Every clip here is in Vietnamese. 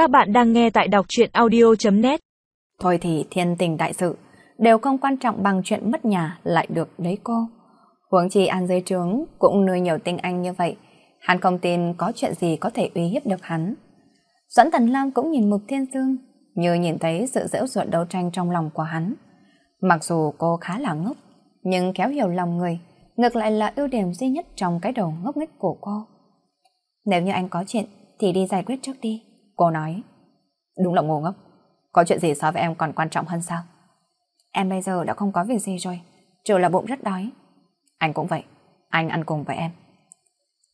Các bạn đang nghe tại đọc truyện audio.net Thôi thì thiên tình đại sự, đều không quan trọng bằng chuyện mất nhà lại được lấy cô. Huống chi An dưới trướng cũng nuôi nhiều tinh anh như vậy, hắn không tin có chuyện gì có thể uy hiếp được hắn. Doãn Thần Lam cũng nhìn Mục Thiên Dương, như nhìn thấy sự dễu ruột đấu tranh trong lòng của hắn. Mặc dù cô khá là ngốc, nhưng kéo hiểu lòng người, ngược lại là ưu điểm duy nhất trong cái đầu ngốc nghếch của cô. Nếu như anh có chuyện, thì đi giải quyết trước đi. Cô nói, đúng là ngu ngốc. Có chuyện gì so với em còn quan trọng hơn sao? Em bây giờ đã không có việc gì rồi, trừ là bụng rất đói. Anh cũng vậy, anh ăn cùng với em.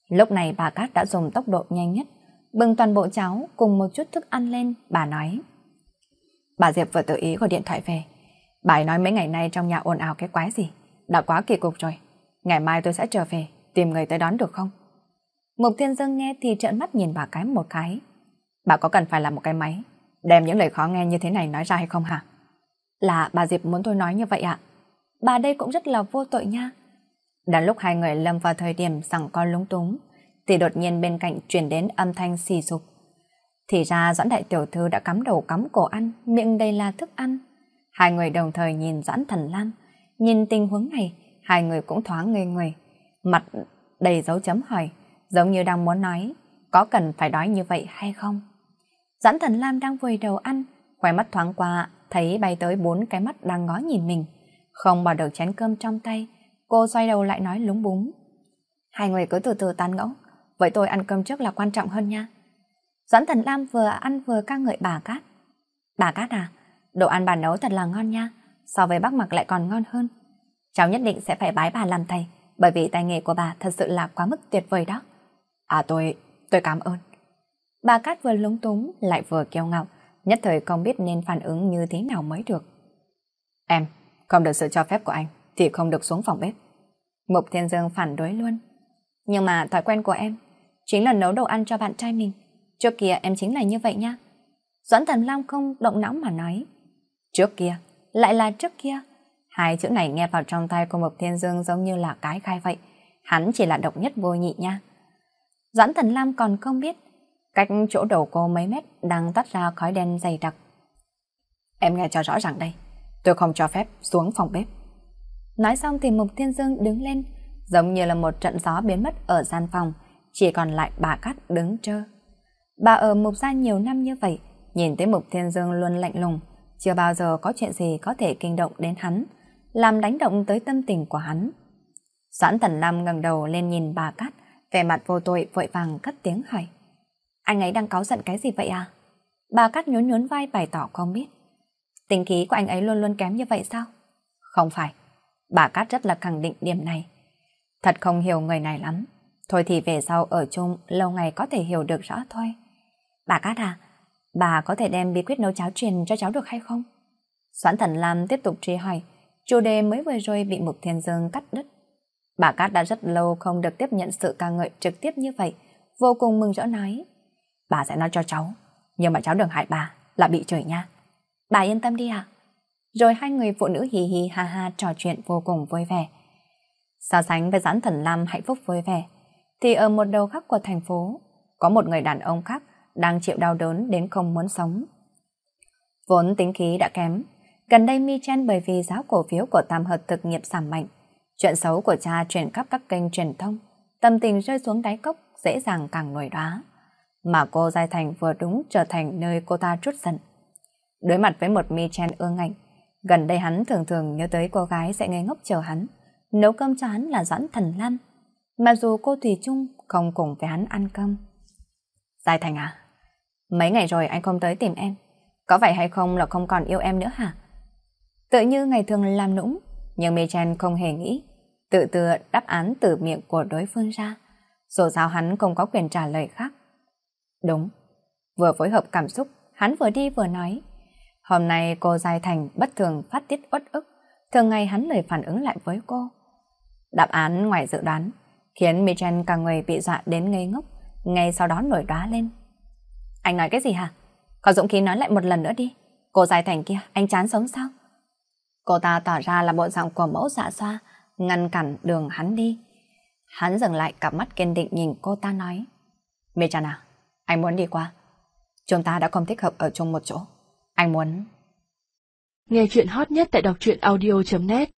Lúc này bà Cát đã dùng tốc độ nhanh nhất, bưng toàn bộ cháo cùng một chút thức ăn lên, bà nói. Bà Diệp vừa tự ý gọi điện thoại về. Bà ấy nói mấy ngày nay trong nhà ồn ào cái quái gì, đã quá kỳ cục rồi. Ngày mai tôi sẽ trở về, tìm người tới đón được không? Mục Thiên Dương nghe thì trợn mắt nhìn bà cái một cái. Bà có cần phải là một cái máy, đem những lời khó nghe như thế này nói ra hay không hả? Là bà Diệp muốn tôi nói như vậy ạ. Bà đây cũng rất là vô tội nha. Đến lúc hai người lâm vào thời điểm rằng con lúng túng, thì đột nhiên bên cạnh truyền đến âm thanh xì sụp. Thì ra Doãn Đại Tiểu Thư đã cắm đầu cắm cổ ăn, miệng đây là thức ăn. Hai người đồng thời nhìn Doãn Thần Lam, nhìn tình huống này, hai người cũng thoáng ngây người, mặt đầy dấu chấm hỏi, giống như đang muốn nói, có cần phải đói như vậy hay không? Doãn Thần Lam đang vùi đầu ăn, khóe mắt thoáng qua, thấy bay tới bốn cái mắt đang ngó nhìn mình, không bỏ được chén cơm trong tay, cô xoay đầu lại nói lúng búng. Hai người cứ từ từ tán ngẫu, vậy tôi ăn cơm trước là quan trọng hơn nha. Doãn Thần Lam vừa ăn vừa ca ngợi bà Cát. Bà Cát à, đồ ăn bà nấu thật là ngon nha, so với bác mặc lại còn ngon hơn. Cháu nhất định sẽ phải bái bà làm thầy, bởi vì tài nghề của bà thật sự là quá mức tuyệt vời đó. À tôi, tôi cảm ơn. Bà Cát vừa lúng túng lại vừa kiêu ngạo, nhất thời không biết nên phản ứng như thế nào mới được. Em, không được sự cho phép của anh, thì không được xuống phòng bếp. Mục Thiên Dương phản đối luôn. Nhưng mà thói quen của em chính là nấu đồ ăn cho bạn trai mình. Trước kia em chính là như vậy nha. Doãn Thần Lam không động não mà nói. Trước kia, lại là trước kia. Hai chữ này nghe vào trong tay của Mục Thiên Dương giống như là cái khai vậy. Hắn chỉ là độc nhất vô nhị nha. Doãn Thần Lam còn không biết cách chỗ đầu cô mấy mét đang tắt ra khói đen dày đặc. Em nghe cho rõ ràng đây, tôi không cho phép xuống phòng bếp. Nói xong thì Mục Thiên Dương đứng lên, giống như là một trận gió biến mất ở gian phòng, chỉ còn lại bà Cát đứng trơ. Bà ở Mục gia nhiều năm như vậy, nhìn thấy Mục Thiên Dương luôn lạnh lùng, chưa bao giờ có chuyện gì có thể kinh động đến hắn, làm đánh động tới tâm tình của hắn. Doãn Tần Lam ngẩng đầu lên nhìn bà Cát, vẻ mặt vô tội vội vàng cất tiếng hỏi. Anh ấy đang cáu giận cái gì vậy à? Bà Cát nhún nhún vai bày tỏ không biết. Tình khí của anh ấy luôn luôn kém như vậy sao? Không phải. Bà Cát rất là khẳng định điểm này. Thật không hiểu người này lắm. Thôi thì về sau ở chung lâu ngày có thể hiểu được rõ thôi. Bà Cát à, bà có thể đem bí quyết nấu cháo truyền cho cháu được hay không? Doãn Thần Lam tiếp tục truy hỏi, chủ đề mới vừa rồi bị Mục Thiên Dương cắt đứt. Bà Cát đã rất lâu không được tiếp nhận sự ca ngợi trực tiếp như vậy, vô cùng mừng rỡ nói. Bà sẽ nói cho cháu, nhưng mà cháu đừng hại bà, là bị chửi nha. Bà yên tâm đi ạ. Rồi hai người phụ nữ hì hì ha ha trò chuyện vô cùng vui vẻ. So sánh với giãn thần Lam hạnh phúc vui vẻ, thì ở một đầu khác của thành phố, có một người đàn ông khác đang chịu đau đớn đến không muốn sống. Vốn tính khí đã kém, gần đây Mi Chen bởi vì giá cổ phiếu của Tam Hợp thực nghiệp giảm mạnh, chuyện xấu của cha truyền khắp các kênh truyền thông, tâm tình rơi xuống đáy cốc dễ dàng càng nổi đoá. Mà cô Giai Thành vừa đúng trở thành nơi cô ta trút giận. Đối mặt với một Mi Chen ương ngạnh, gần đây hắn thường thường nhớ tới cô gái sẽ ngây ngốc chờ hắn, nấu cơm cho hắn là Doãn Thần Lan, mà dù cô Thủy chung không cùng với hắn ăn cơm. Giai Thành à, mấy ngày rồi anh không tới tìm em, có phải hay không là không còn yêu em nữa hả? Tự như ngày thường làm nũng, nhưng Mi Chen không hề nghĩ, tự tự đáp án từ miệng của đối phương ra, dù sao hắn không có quyền trả lời khác. Đúng, vừa phối hợp cảm xúc, hắn vừa đi vừa nói. Hôm nay cô Giai Thành bất thường phát tiết uất ức, thường ngày hắn lời phản ứng lại với cô. Đáp án ngoài dự đoán, khiến Michen cả người bị dọa đến ngây ngốc, ngay sau đó nổi đoá lên. Anh nói cái gì hả? Có dũng khí nói lại một lần nữa đi. Cô Giai Thành kia, anh chán sống sao? Cô ta tỏ ra là bộ dạng của mẫu dạ xoa, ngăn cản đường hắn đi. Hắn dừng lại cặp mắt kiên định nhìn cô ta nói. Mê à, anh muốn đi qua. Chúng ta đã không thích hợp ở chung một chỗ. Anh muốn... Nghe chuyện hot nhất tại đọc truyện audio.net